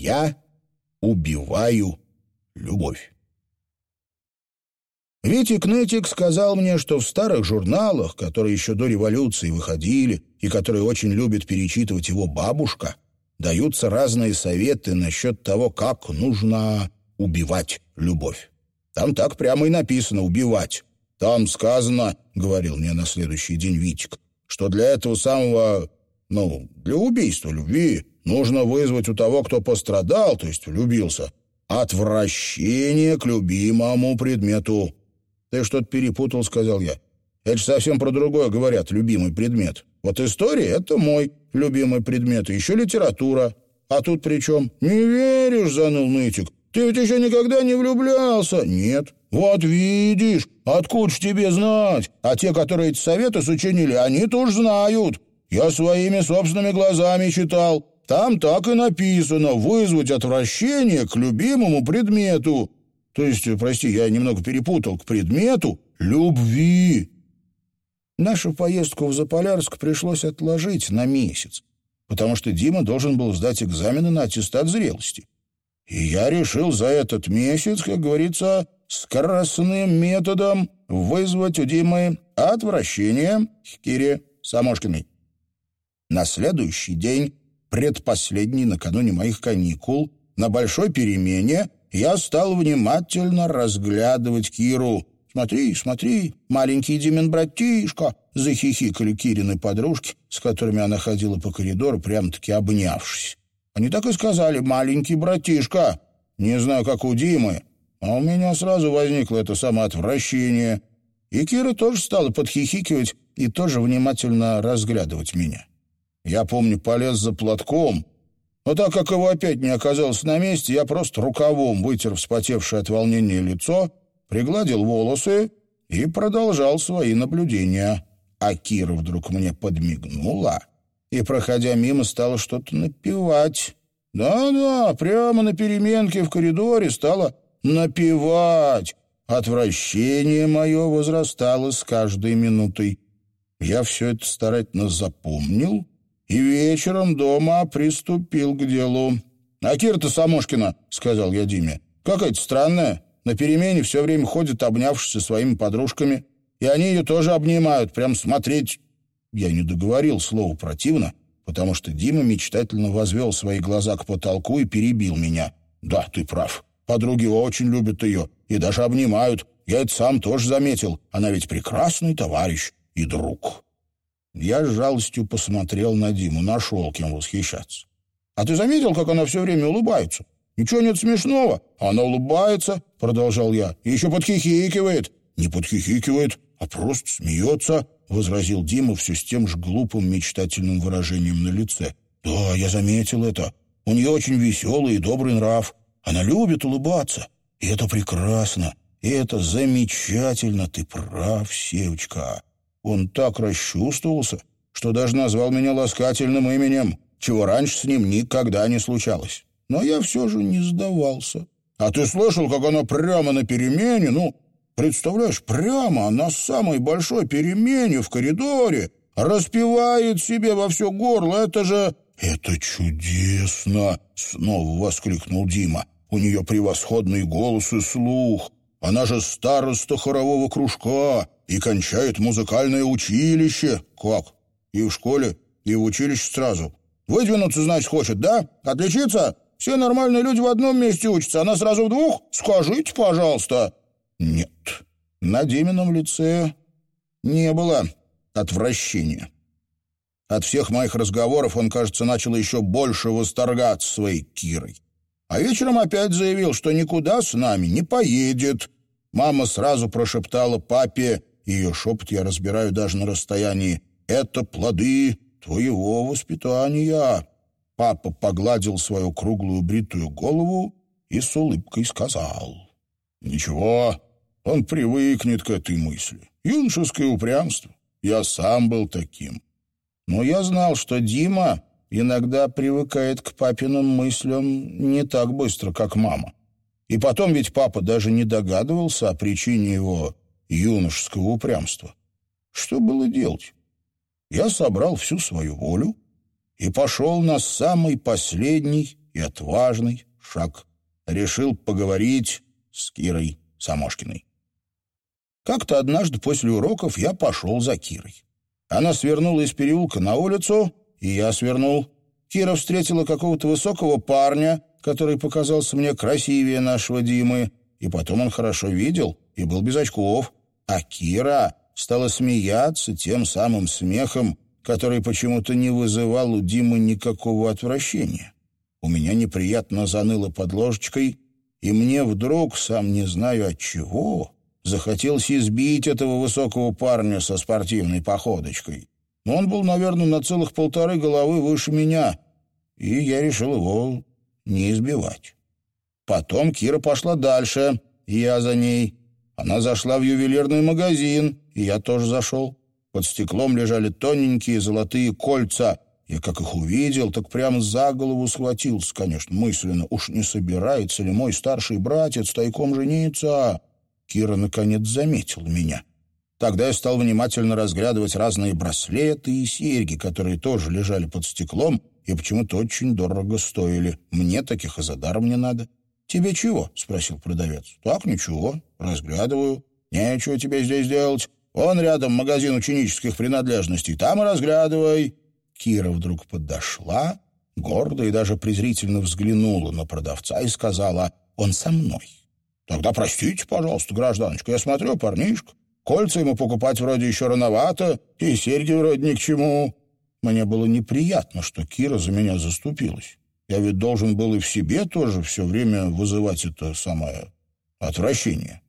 Я убиваю любовь. Витик Нытик сказал мне, что в старых журналах, которые еще до революции выходили и которые очень любит перечитывать его бабушка, даются разные советы насчет того, как нужно убивать любовь. Там так прямо и написано «убивать». Там сказано, — говорил мне на следующий день Витик, — что для этого самого, ну, для убийства любви нужно вызвать у того, кто пострадал, то есть влюбился, отвращение к любимому предмету. «Ты что-то перепутал», — сказал я. «Это же совсем про другое говорят, любимый предмет. Вот история — это мой любимый предмет, еще литература. А тут при чем? Не веришь, заныл нытик. Ты ведь еще никогда не влюблялся. Нет. Вот видишь, откуда ж тебе знать? А те, которые эти советы сочинили, они тоже знают. Я своими собственными глазами читал. Там так и написано «вызвать отвращение к любимому предмету». То есть, прости, я немного перепутал, к предмету любви. Нашу поездку в Заполярск пришлось отложить на месяц, потому что Дима должен был сдать экзамены на аттестат зрелости. И я решил за этот месяц, как говорится, скоростным методом вызвать у Димы отвращение к Кире Самошкиной. На следующий день, предпоследний накануне моих каникул, на большой перемене я стал внимательно разглядывать Киру. «Смотри, смотри, маленький Димин братишка!» — захихикали Кирины подружки, с которыми она ходила по коридору, прям-таки обнявшись. Они так и сказали «маленький братишка». Не знаю, как у Димы, а у меня сразу возникло это самоотвращение. И Кира тоже стала подхихикивать и тоже внимательно разглядывать меня. Я помню, полез за платком, но так как его опять не оказалось на месте, я просто рукавом вытер вспотевшее от волнения лицо, пригладил волосы и продолжал свои наблюдения. А Кира вдруг мне подмигнула и, проходя мимо, стала что-то напевать. Да-да, прямо на переменке в коридоре стала напевать. Отвращение мое возрастало с каждой минутой. Я все это старательно запомнил и вечером дома приступил к делу. «А Кира-то Самошкина», — сказал я Диме, — «какая-то странная. На перемене все время ходит, обнявшись со своими подружками, и они ее тоже обнимают, прям смотреть...» Я не договорил слово «противно», потому что Дима мечтательно возвел свои глаза к потолку и перебил меня. «Да, ты прав. Подруги очень любят ее и даже обнимают. Я это сам тоже заметил. Она ведь прекрасный товарищ и друг». Я с жалостью посмотрел на Диму, нашел кем восхищаться. «А ты заметил, как она все время улыбается? Ничего нет смешного. Она улыбается, — продолжал я, — и еще подхихикивает. Не подхихикивает, а просто смеется, — возразил Дима все с тем же глупым мечтательным выражением на лице. «Да, я заметил это. У нее очень веселый и добрый нрав. Она любит улыбаться. И это прекрасно. И это замечательно. Ты прав, Севочка. Он так расчувствовался, что даже назвал меня ласкательным именем, чего раньше с ним никогда не случалось. Но я все же не сдавался. А ты слышал, как она прямо на перемене, ну, представляешь, прямо на самой большой перемене в коридоре распевает себе во все горло, это же... «Это чудесно!» — снова воскликнул Дима. «У нее превосходный голос и слух. Она же староста хорового кружка и кончает музыкальное училище. Как? И в школе, и в училище сразу. Выдвинуться, значит, хочет, да? Отличиться? Все нормальные люди в одном месте учатся, она сразу в двух? Скажите, пожалуйста. Нет, на Димином лице не было отвращения. От всех моих разговоров он, кажется, начал еще больше восторгаться своей Кирой. А вечером опять заявил, что никуда с нами не поедет. Мама сразу прошептала папе, ее шепот я разбираю даже на расстоянии. «Это плоды твоего воспитания». Папа погладил свою круглую бритую голову и с улыбкой сказал. «Ничего, он привыкнет к этой мысли. Юношеское упрямство. Я сам был таким. Но я знал, что Дима иногда привыкает к папиным мыслям не так быстро, как мама. И потом ведь папа даже не догадывался о причине его юношеского упрямства. Что было делать? Я собрал всю свою волю и пошел на самый последний и отважный шаг. Решил поговорить с Кирой Самошкиной. Как-то однажды после уроков я пошел за Кирой. Она свернула из переулка на улицу, и я свернул. Кира встретила какого-то высокого парня, который показался мне красивее нашего Димы, и потом он хорошо видел и был без очков. А Кира стала смеяться тем самым смехом, который почему-то не вызывал у Димы никакого отвращения. У меня неприятно заныло под ложечкой, и мне вдруг, сам не знаю от чего, захотелось избить этого высокого парня со спортивной походочкой. Но он был, наверное, на целых полторы головы выше меня, и я решил его не избивать. Потом Кира пошла дальше, я за ней. Она зашла в ювелирный магазин, и я тоже зашел. Под стеклом лежали тоненькие золотые кольца. Я как их увидел, так прямо за голову схватился, конечно, мысленно. Уж не собирается ли мой старший братец тайком жениться? Кира, наконец, заметил меня. Тогда я стал внимательно разглядывать разные браслеты и серьги, которые тоже лежали под стеклом и почему-то очень дорого стоили. Мне таких и за даром не надо. «Тебе чего?» — спросил продавец. «Так, ничего. Разглядываю. Нечего тебе здесь делать. Вон рядом магазин ученических принадлежностей. Там и разглядывай». Кира вдруг подошла, гордо и даже презрительно взглянула на продавца и сказала «Он со мной». «Тогда простите, пожалуйста, гражданочка, я смотрю, парнишка. Кольца ему покупать вроде еще рановато, и серьги вроде ни к чему». Мне было неприятно, что Кира за меня заступилась. Я ведь должен был и в себе тоже все время вызывать это самое отвращение.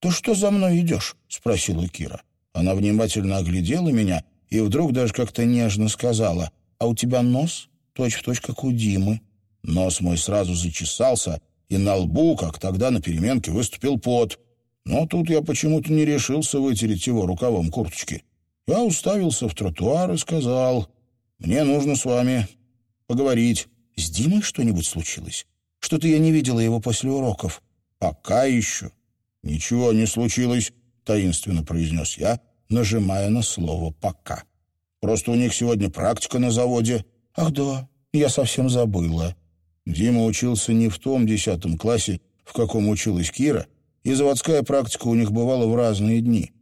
«Ты что за мной идешь?» — спросила Кира. Она внимательно оглядела меня и вдруг даже как-то нежно сказала, «А у тебя нос точь-в-точь, точь, как у Димы». Нос мой сразу зачесался, и на лбу, как тогда на переменке, выступил пот. Но тут я почему-то не решился вытереть его рукавом курточки. Я уставился в тротуар и сказал, «Мне нужно с вами поговорить». «С Димой что-нибудь случилось? Что-то я не видела его после уроков». «Пока еще ничего не случилось», — таинственно произнес я, нажимая на слово «пока». «Просто у них сегодня практика на заводе». «Ах да, я совсем забыла». Дима учился не в том десятом классе, в каком училась Кира, и заводская практика у них бывала в разные дни.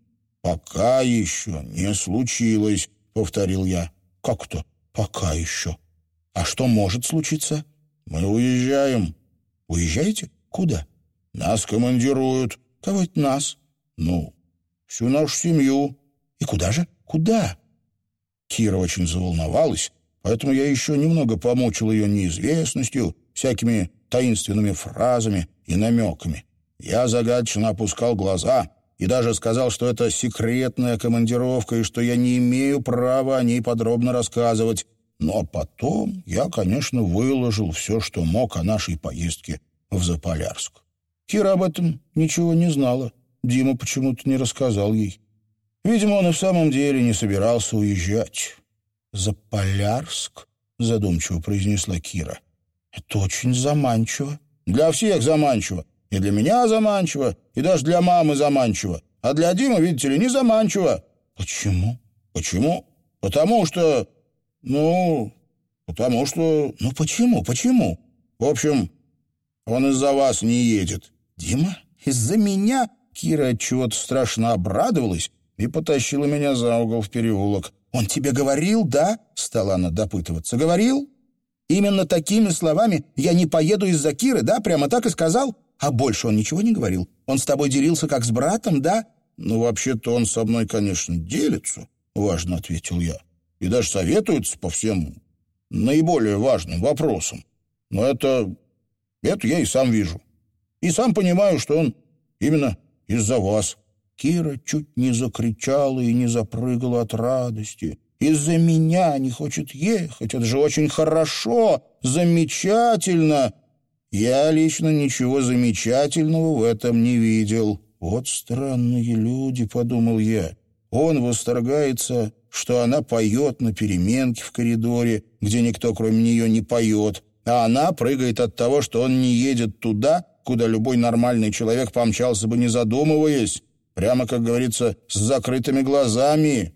«Пока еще не случилось», — повторил я. «Как то? Пока еще. А что может случиться?» «Мы уезжаем». «Уезжаете? Куда?» «Нас командируют». «Кого это нас?» «Ну, всю нашу семью». «И куда же? Куда?» Кира очень заволновалась, поэтому я еще немного помучил ее неизвестностью, всякими таинственными фразами и намеками. Я загадочно опускал глаза и даже сказал, что это секретная командировка и что я не имею права о ней подробно рассказывать. Но потом я, конечно, выложил все, что мог о нашей поездке в Заполярск. Кира об этом ничего не знала. Дима почему-то не рассказал ей. Видимо, он и в самом деле не собирался уезжать. «Заполярск?» — задумчиво произнесла Кира. «Это очень заманчиво». «Для всех заманчиво. И для меня заманчиво, и даже для мамы заманчиво. А для Димы, видите ли, не заманчиво». «Почему?» «Почему? Потому что... Ну, потому что... Ну, почему? Почему?» «В общем, он из-за вас не едет». «Дима? Из-за меня?» Кира от чего-то страшно обрадовалась и потащила меня за угол в переулок. «Он тебе говорил, да?» — стала она допытываться. «Говорил? Именно такими словами я не поеду из-за Киры, да? Прямо так и сказал? А больше он ничего не говорил? Он с тобой делился как с братом, да?» «Ну, вообще-то он со мной, конечно, делится», — важно ответил я. «И даже советуется по всем наиболее важным вопросам. Но это... это я и сам вижу. И сам понимаю, что он именно из-за вас». Кира чуть не закричала и не запрыгала от радости. «Из-за меня не хочет ехать. Это же очень хорошо, замечательно!» Я лично ничего замечательного в этом не видел. «Вот странные люди», — подумал я. Он восторгается, что она поет на переменке в коридоре, где никто кроме нее не поет, а она прыгает от того, что он не едет туда, куда любой нормальный человек помчался бы, не задумываясь, прямо, как говорится, с закрытыми глазами.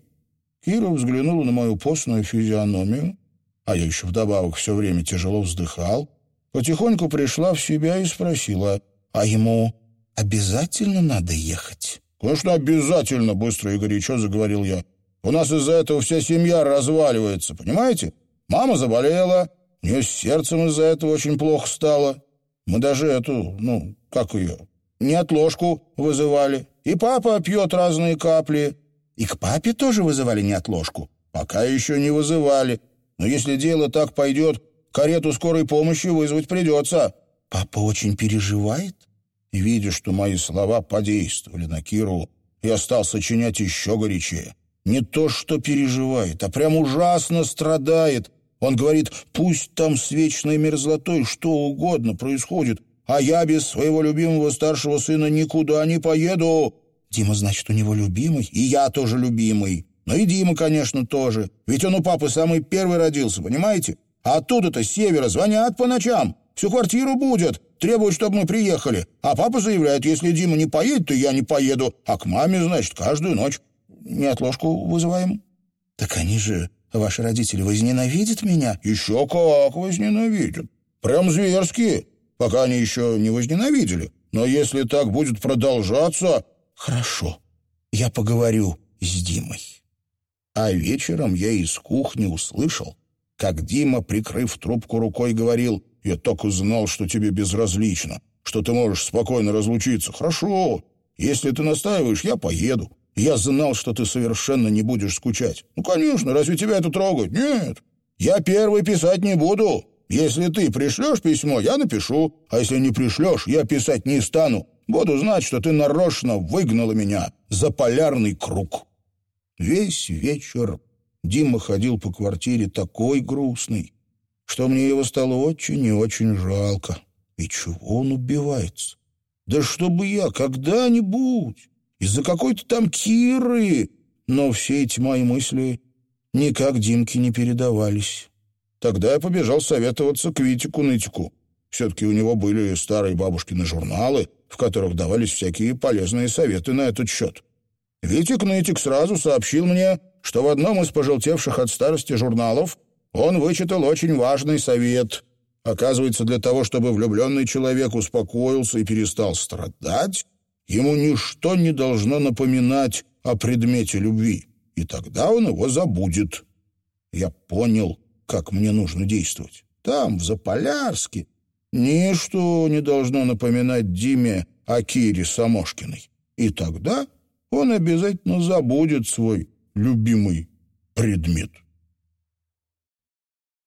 Кира взглянула на мою постную физиономию, а я еще вдобавок все время тяжело вздыхал, потихоньку пришла в себя и спросила, «А ему обязательно надо ехать?» «Конечно, обязательно», — быстро и горячо заговорил я. «У нас из-за этого вся семья разваливается, понимаете? Мама заболела, у нее с сердцем из-за этого очень плохо стало. Мы даже эту, ну, как ее, неотложку вызывали. И папа пьет разные капли. И к папе тоже вызывали неотложку? Пока еще не вызывали. Но если дело так пойдет, карету скорой помощи вызвать придется. Папа очень переживает? Видя, что мои слова подействовали на Киру, я стал сочинять еще горячее. Не то, что переживает, а прям ужасно страдает. Он говорит, пусть там с вечной мерзлотой что угодно происходит, а я без своего любимого старшего сына никуда не поеду. Дима, значит, у него любимый? И я тоже любимый. Ну и Дима, конечно, тоже. Ведь он у папы самый первый родился, понимаете? А оттуда-то с севера звонят по ночам. Всю квартиру будет. Требуют, чтобы мы приехали. А папа заявляет, если Дима не поедет, то я не поеду. А к маме, значит, каждую ночь неотложку вызываем. Так они же, ваши родители, возненавидят меня? Еще как возненавидят. Прям зверски пока они еще не возненавидели. Но если так будет продолжаться... Хорошо, я поговорю с Димой. А вечером я из кухни услышал, как Дима, прикрыв трубку рукой, говорил, «Я так и знал, что тебе безразлично, что ты можешь спокойно разлучиться. Хорошо, если ты настаиваешь, я поеду. Я знал, что ты совершенно не будешь скучать. Ну, конечно, разве тебя это трогает? Нет, я первый писать не буду. Если ты пришлешь письмо, я напишу, а если не пришлешь, я писать не стану. Буду знать, что ты нарочно выгнала меня за полярный круг». Весь вечер Дима ходил по квартире такой грустный, что мне его стало очень и очень жалко. И чего он убивается? Да чтобы я когда-нибудь из-за какой-то там Киры... Но все эти мои мысли никак Димке не передавались. Тогда я побежал советоваться к Витику-нытику. Все-таки у него были старые бабушкины журналы, в которых давались всякие полезные советы на этот счет. Витик-нытик сразу сообщил мне, что в одном из пожелтевших от старости журналов он вычитал очень важный совет. Оказывается, для того, чтобы влюбленный человек успокоился и перестал страдать, ему ничто не должно напоминать о предмете любви, и тогда он его забудет. Я понял, как мне нужно действовать. Там, в Заполярске, ничто не должно напоминать Диме о Кире Самошкиной. И тогда он обязательно забудет свой любимый предмет.